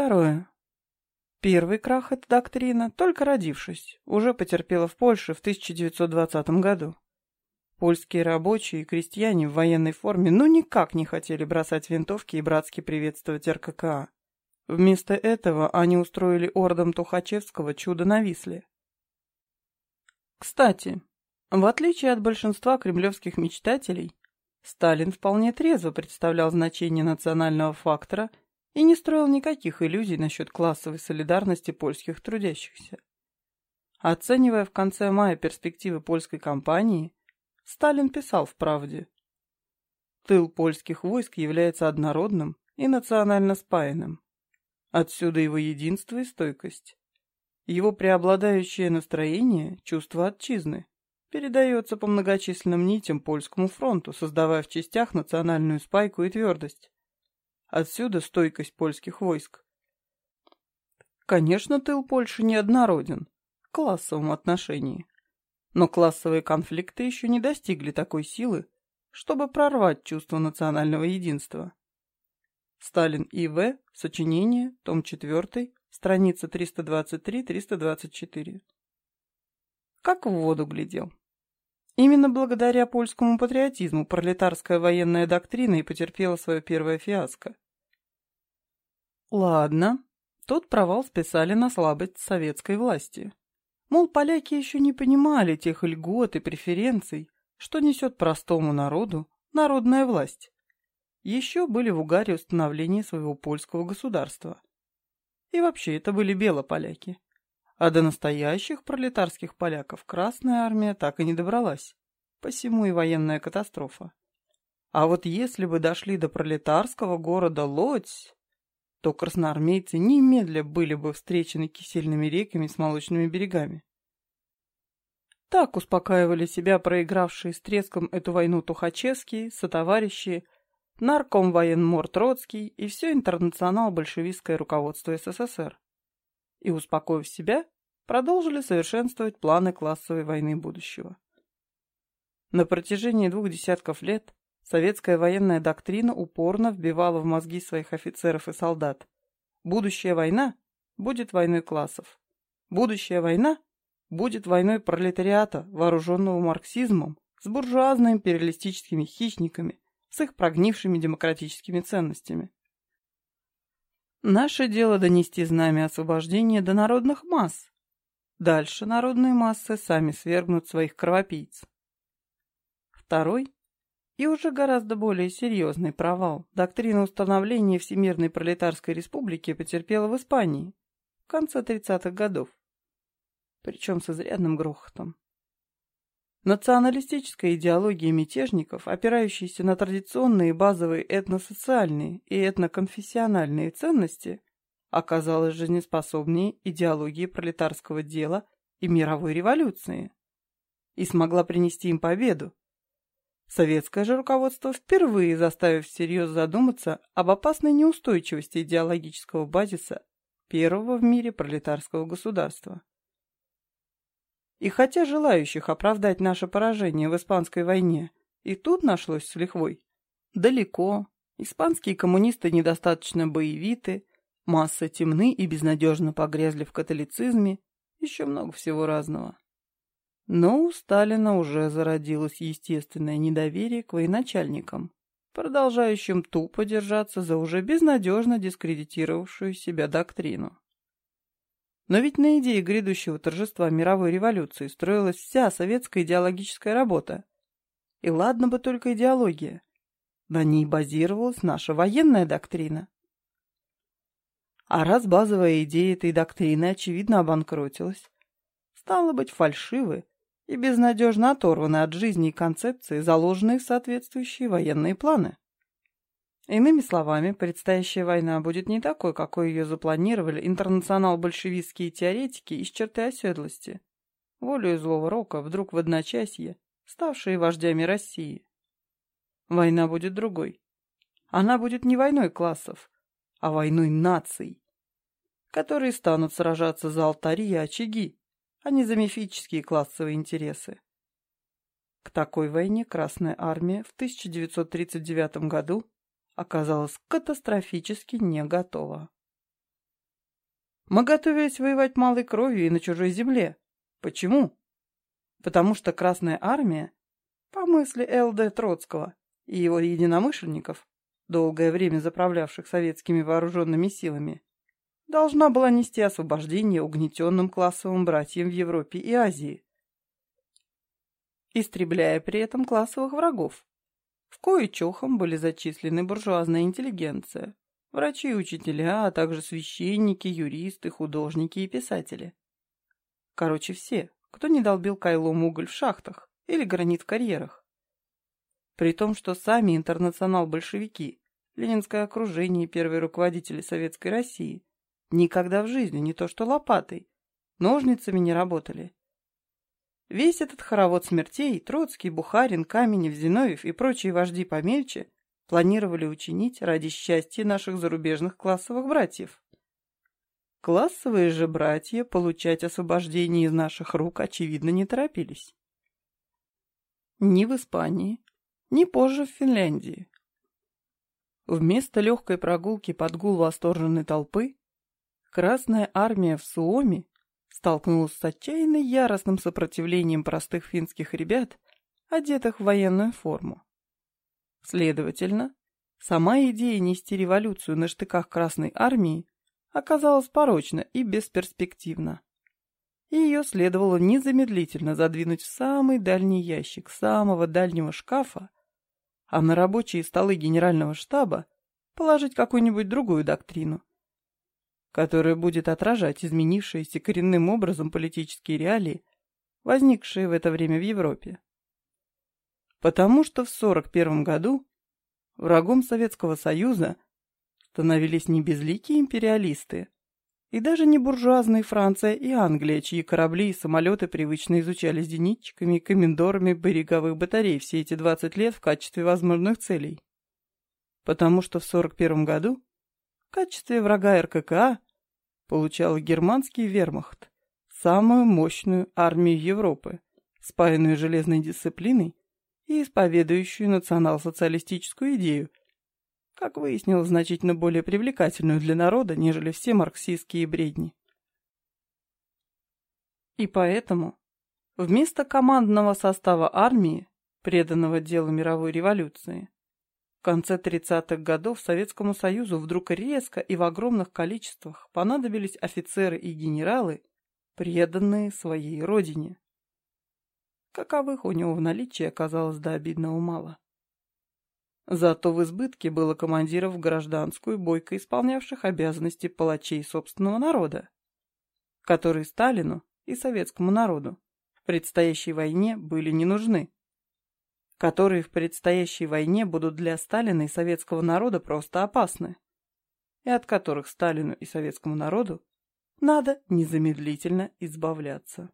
Второе. Первый крах эта доктрина, только родившись, уже потерпела в Польше в 1920 году. Польские рабочие и крестьяне в военной форме ну никак не хотели бросать винтовки и братски приветствовать РККА. Вместо этого они устроили ордом Тухачевского чудо на Висле. Кстати, в отличие от большинства кремлевских мечтателей, Сталин вполне трезво представлял значение национального фактора и не строил никаких иллюзий насчет классовой солидарности польских трудящихся. Оценивая в конце мая перспективы польской кампании, Сталин писал в «Правде». Тыл польских войск является однородным и национально спаянным. Отсюда его единство и стойкость. Его преобладающее настроение – чувство отчизны, передается по многочисленным нитям польскому фронту, создавая в частях национальную спайку и твердость. Отсюда стойкость польских войск. Конечно, тыл Польши неоднороден в классовом отношении. Но классовые конфликты еще не достигли такой силы, чтобы прорвать чувство национального единства. Сталин И.В. Сочинение, том 4, страница 323-324. Как в воду глядел. Именно благодаря польскому патриотизму пролетарская военная доктрина и потерпела свое первое фиаско. Ладно, тот провал списали на слабость советской власти. Мол, поляки еще не понимали тех льгот и преференций, что несет простому народу народная власть. Еще были в угаре установления своего польского государства. И вообще, это были белополяки. А до настоящих пролетарских поляков Красная Армия так и не добралась. Посему и военная катастрофа. А вот если бы дошли до пролетарского города Лодзь, то красноармейцы немедля были бы встречены кисельными реками с молочными берегами. Так успокаивали себя проигравшие с треском эту войну Тухачевский, сотоварищи, нарком военмор Троцкий и все интернационал-большевистское руководство СССР. И, успокоив себя, продолжили совершенствовать планы классовой войны будущего. На протяжении двух десятков лет Советская военная доктрина упорно вбивала в мозги своих офицеров и солдат. Будущая война будет войной классов. Будущая война будет войной пролетариата, вооруженного марксизмом, с буржуазно-империалистическими хищниками, с их прогнившими демократическими ценностями. Наше дело донести знамя освобождения до народных масс. Дальше народные массы сами свергнут своих кровопийц. Второй и уже гораздо более серьезный провал. Доктрина установления Всемирной пролетарской республики потерпела в Испании в конце 30-х годов. Причем с изрядным грохотом. Националистическая идеология мятежников, опирающаяся на традиционные базовые этносоциальные и этноконфессиональные ценности, оказалась жизнеспособнее идеологии пролетарского дела и мировой революции и смогла принести им победу, Советское же руководство, впервые заставив всерьез задуматься об опасной неустойчивости идеологического базиса первого в мире пролетарского государства. И хотя желающих оправдать наше поражение в Испанской войне и тут нашлось с лихвой, далеко, испанские коммунисты недостаточно боевиты, массы темны и безнадежно погрязли в католицизме, еще много всего разного. Но у Сталина уже зародилось естественное недоверие к военачальникам, продолжающим тупо держаться за уже безнадежно дискредитировавшую себя доктрину. Но ведь на идее грядущего торжества мировой революции строилась вся советская идеологическая работа. И ладно бы только идеология. На ней базировалась наша военная доктрина. А раз базовая идея этой доктрины очевидно обанкротилась, стало быть, фальшивы и безнадежно оторваны от жизни и концепции, заложенные в соответствующие военные планы. Иными словами, предстоящая война будет не такой, какой ее запланировали интернационал-большевистские теоретики из черты оседлости, волею злого рока, вдруг в одночасье, ставшие вождями России. Война будет другой. Она будет не войной классов, а войной наций, которые станут сражаться за алтари и очаги, а не за мифические классовые интересы. К такой войне Красная Армия в 1939 году оказалась катастрофически не готова. Мы готовились воевать малой кровью и на чужой земле. Почему? Потому что Красная Армия, по мысли Л.Д. Троцкого и его единомышленников, долгое время заправлявших советскими вооруженными силами, должна была нести освобождение угнетенным классовым братьям в Европе и Азии, истребляя при этом классовых врагов. В кое чохом были зачислены буржуазная интеллигенция, врачи и учителя, а также священники, юристы, художники и писатели. Короче, все, кто не долбил кайлом уголь в шахтах или гранит в карьерах. При том, что сами интернационал-большевики, ленинское окружение и первые руководители Советской России никогда в жизни не то что лопатой, ножницами не работали. Весь этот хоровод смертей, Троцкий, Бухарин, Каменев, Зиновьев и прочие вожди помельче планировали учинить ради счастья наших зарубежных классовых братьев. Классовые же братья получать освобождение из наших рук, очевидно, не торопились. Ни в Испании, ни позже в Финляндии. Вместо легкой прогулки под гул восторженной толпы Красная армия в Суоме столкнулась с отчаянно яростным сопротивлением простых финских ребят, одетых в военную форму. Следовательно, сама идея нести революцию на штыках Красной Армии оказалась порочна и бесперспективна. Ее следовало незамедлительно задвинуть в самый дальний ящик самого дальнего шкафа, а на рабочие столы генерального штаба положить какую-нибудь другую доктрину, которая будет отражать изменившиеся коренным образом политические реалии, возникшие в это время в Европе. Потому что в 1941 году врагом Советского Союза становились не безликие империалисты, и даже не буржуазные Франция и Англия, чьи корабли и самолеты привычно изучали зенитчиками и комендорами береговых батарей все эти 20 лет в качестве возможных целей. Потому что в 1941 году в качестве врага РККА получал германский вермахт, самую мощную армию Европы, спаянную железной дисциплиной и исповедующую национал-социалистическую идею, как выяснилось, значительно более привлекательную для народа, нежели все марксистские бредни. И поэтому вместо командного состава армии, преданного делу мировой революции, в конце 30-х годов Советскому Союзу вдруг резко и в огромных количествах понадобились офицеры и генералы, преданные своей родине. Каковых у него в наличии оказалось до обидного мало. Зато в избытке было командиров гражданскую, бойко исполнявших обязанности палачей собственного народа, которые Сталину и советскому народу в предстоящей войне были не нужны которые в предстоящей войне будут для Сталина и советского народа просто опасны, и от которых Сталину и советскому народу надо незамедлительно избавляться.